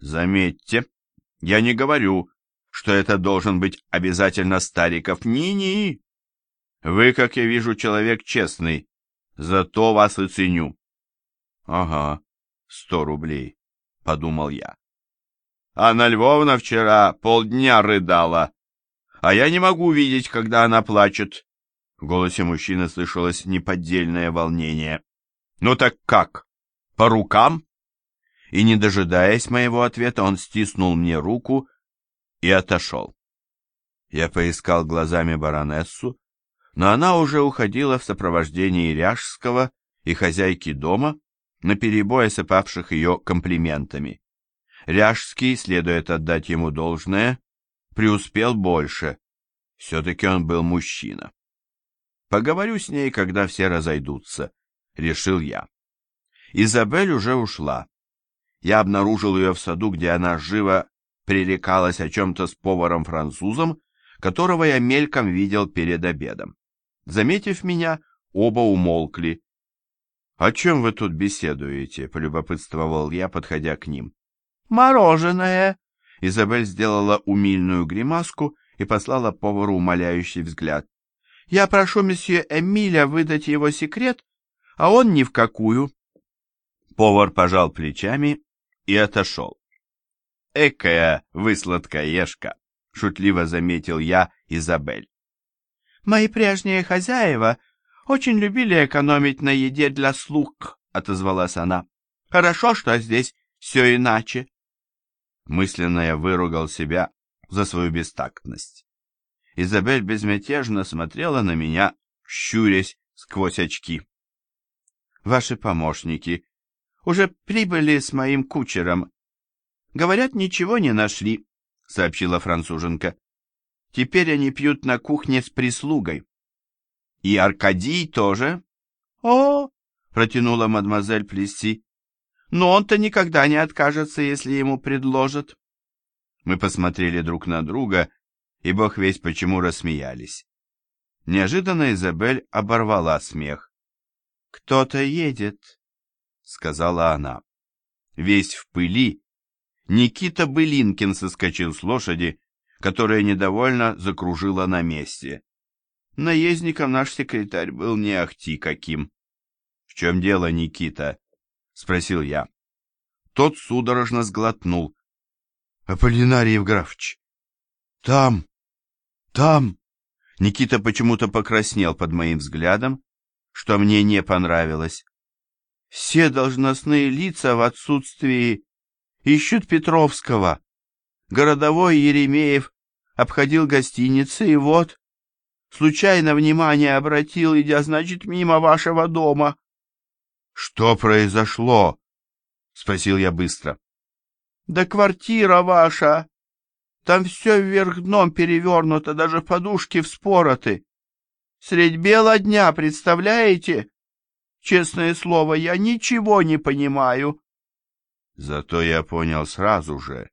Заметьте, я не говорю, что это должен быть обязательно Стариков. Ни-ни. Вы, как я вижу, человек честный, зато вас и ценю. Ага, сто рублей, подумал я. Анна Львовна вчера полдня рыдала, а я не могу видеть, когда она плачет. В голосе мужчины слышалось неподдельное волнение. Ну так как? По рукам? И, не дожидаясь моего ответа, он стиснул мне руку и отошел. Я поискал глазами баронессу, но она уже уходила в сопровождении Ряжского и хозяйки дома, наперебой осыпавших ее комплиментами. Ряжский, следует отдать ему должное, преуспел больше. Все-таки он был мужчина. Поговорю с ней, когда все разойдутся, решил я. Изабель уже ушла. Я обнаружил ее в саду, где она живо пререкалась о чем-то с поваром-французом, которого я мельком видел перед обедом. Заметив меня, оба умолкли. «О чем вы тут беседуете?» — полюбопытствовал я, подходя к ним. «Мороженое!» Изабель сделала умильную гримаску и послала повару умоляющий взгляд. «Я прошу месье Эмиля выдать его секрет, а он ни в какую». Повар пожал плечами и отошел. «Экая вы сладкоежка!» — шутливо заметил я Изабель. «Мои прежние хозяева очень любили экономить на еде для слуг», — отозвалась она. «Хорошо, что здесь все иначе». Мысленно я выругал себя за свою бестактность. Изабель безмятежно смотрела на меня, щурясь сквозь очки. «Ваши помощники уже прибыли с моим кучером. Говорят, ничего не нашли», — сообщила француженка. «Теперь они пьют на кухне с прислугой». «И Аркадий тоже?» «О!» — протянула мадемуазель Плесси. Но он-то никогда не откажется, если ему предложат. Мы посмотрели друг на друга, и бог весь почему рассмеялись. Неожиданно Изабель оборвала смех. «Кто-то едет», — сказала она. Весь в пыли, Никита Былинкин соскочил с лошади, которая недовольно закружила на месте. Наездником наш секретарь был не ахти каким. — В чем дело, Никита? — спросил я. Тот судорожно сглотнул. — Аполлинарий Евграфович, там, там... Никита почему-то покраснел под моим взглядом, что мне не понравилось. Все должностные лица в отсутствии ищут Петровского. Городовой Еремеев обходил гостиницы, и вот, случайно внимание обратил, идя, значит, мимо вашего дома. «Что произошло?» — спросил я быстро. «Да квартира ваша! Там все вверх дном перевернуто, даже подушки вспороты. Средь бела дня, представляете? Честное слово, я ничего не понимаю». Зато я понял сразу же,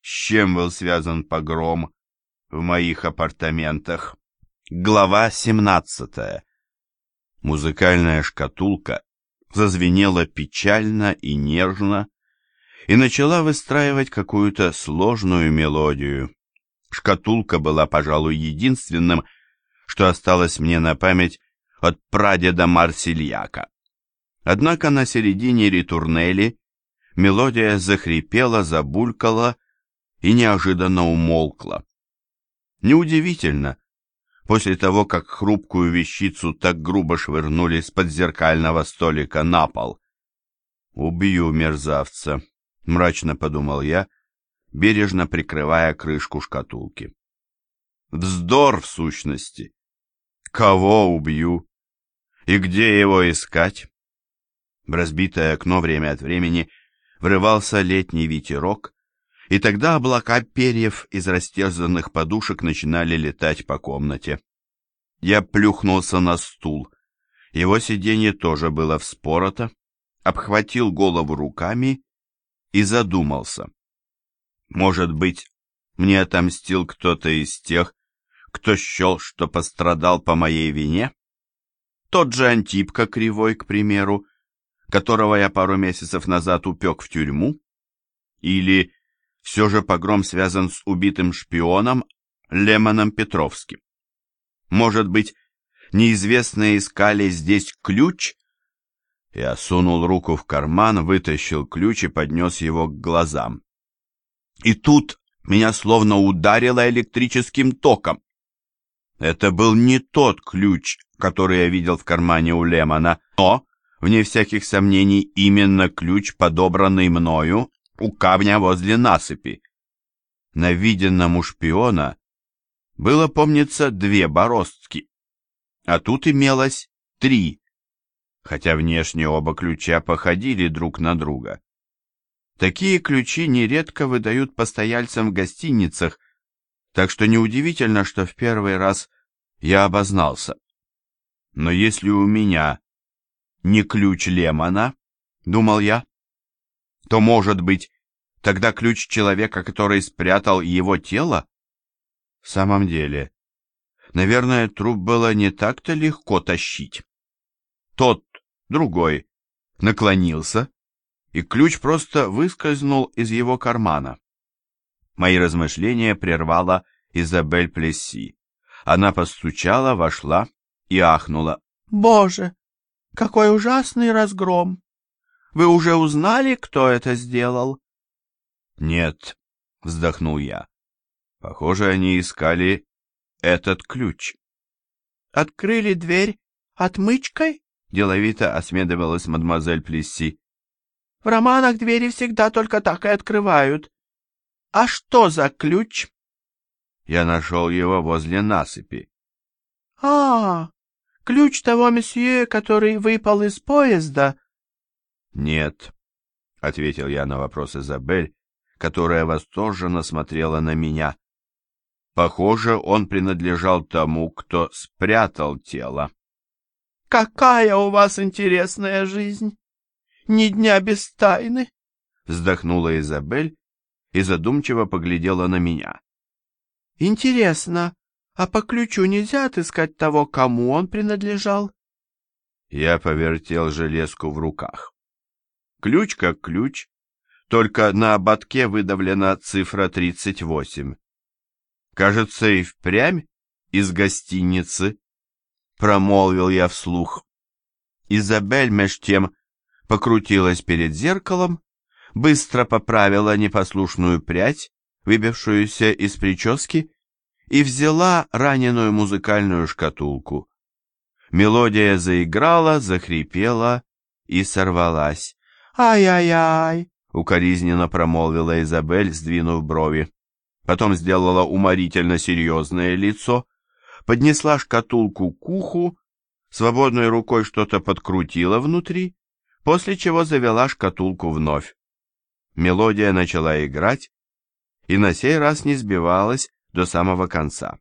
с чем был связан погром в моих апартаментах. Глава семнадцатая. Музыкальная шкатулка зазвенела печально и нежно и начала выстраивать какую-то сложную мелодию. Шкатулка была, пожалуй, единственным, что осталось мне на память от прадеда Марсельяка. Однако на середине ритурнели мелодия захрипела, забулькала и неожиданно умолкла. Неудивительно, после того, как хрупкую вещицу так грубо швырнули с подзеркального столика на пол. «Убью мерзавца», — мрачно подумал я, бережно прикрывая крышку шкатулки. «Вздор, в сущности! Кого убью? И где его искать?» В разбитое окно время от времени врывался летний ветерок, и тогда облака перьев из растерзанных подушек начинали летать по комнате. Я плюхнулся на стул. Его сиденье тоже было вспорото, обхватил голову руками и задумался. Может быть, мне отомстил кто-то из тех, кто счел, что пострадал по моей вине? Тот же Антипка Кривой, к примеру, которого я пару месяцев назад упек в тюрьму? Или все же погром связан с убитым шпионом Лемоном Петровским? Может быть, неизвестные искали здесь ключ? Я сунул руку в карман, вытащил ключ и поднес его к глазам. И тут меня словно ударило электрическим током. Это был не тот ключ, который я видел в кармане у Лемона, но, вне всяких сомнений, именно ключ, подобранный мною у камня возле насыпи. На виденном у шпиона было, помнится, две бороздки, а тут имелось три, хотя внешне оба ключа походили друг на друга. Такие ключи нередко выдают постояльцам в гостиницах, так что неудивительно, что в первый раз я обознался. Но если у меня не ключ Лемона, думал я, то, может быть, тогда ключ человека, который спрятал его тело? В самом деле, наверное, труп было не так-то легко тащить. Тот, другой, наклонился, и ключ просто выскользнул из его кармана. Мои размышления прервала Изабель Плесси. Она постучала, вошла и ахнула. «Боже, какой ужасный разгром! Вы уже узнали, кто это сделал?» «Нет», — вздохнул я. «Похоже, они искали этот ключ». «Открыли дверь отмычкой?» — деловито осмедовалась мадемуазель Плесси. «В романах двери всегда только так и открывают. А что за ключ?» Я нашел его возле насыпи. «А, ключ того месье, который выпал из поезда?» «Нет», — ответил я на вопрос Изабель, которая восторженно смотрела на меня. Похоже, он принадлежал тому, кто спрятал тело. «Какая у вас интересная жизнь! Ни дня без тайны!» Вздохнула Изабель и задумчиво поглядела на меня. «Интересно, а по ключу нельзя отыскать того, кому он принадлежал?» Я повертел железку в руках. Ключ как ключ, только на ободке выдавлена цифра 38. Кажется, и впрямь из гостиницы, промолвил я вслух. Изабель меж тем покрутилась перед зеркалом, быстро поправила непослушную прядь, выбившуюся из прически, и взяла раненую музыкальную шкатулку. Мелодия заиграла, захрипела и сорвалась. «Ай-яй-яй!» — укоризненно промолвила Изабель, сдвинув брови. Потом сделала уморительно серьезное лицо, поднесла шкатулку к уху, свободной рукой что-то подкрутила внутри, после чего завела шкатулку вновь. Мелодия начала играть, и на сей раз не сбивалась до самого конца.